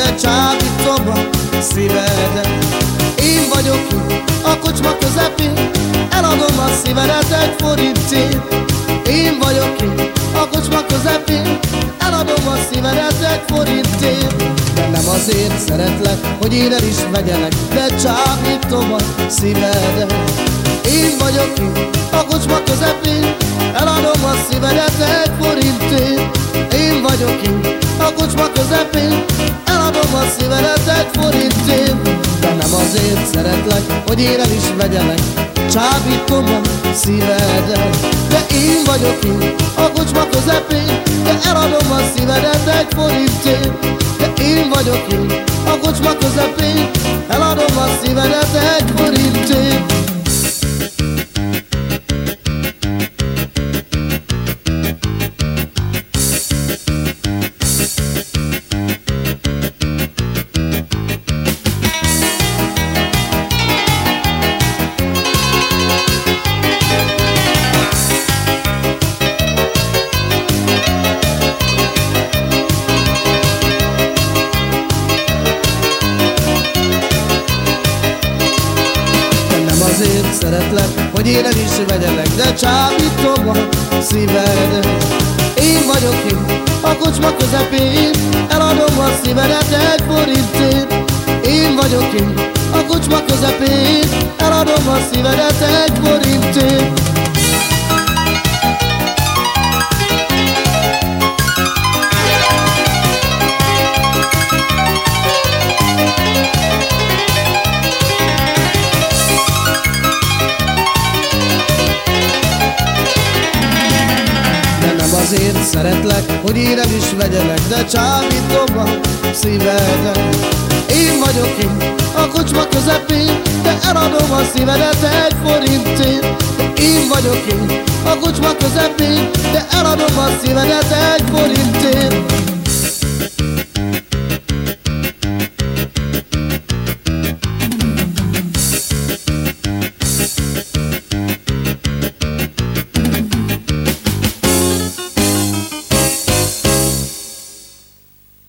csábítom a szívedet Én vagyok itt a kocsma közepén Eladom a szívedet egy forintért. Én vagyok itt a kocsma közepén Eladom a szívedet egy forintért. Nem azért szeretlek, hogy én el is vegyelek De csábítom a szívedet Én vagyok itt a kocsma közepén Eladom a szívedet egy forintért. Én vagyok itt a kocsma szeretlek, hogy én el is vegyelek. Csábítom a szívedet De én vagyok itt a kocsma közepén De eladom a szívedet egy forintért. De én vagyok itt a kocsma közepén Eladom a szívedet egy forintért szeretlek, hogy én el is vegyelek De csábítom a szíved. Én vagyok itt a kocsma közepén Eladom a szívedet egy forintért. Én vagyok itt a kocsma közepén Eladom a szívedet egy forintért azért szeretlek, hogy én el is vegyelek De csábítom a szívedet. Én vagyok itt a kocsma közepén De eladom a szívedet egy forintért. Én vagyok itt a kocsma közepén De eladom a szívedet egy forintért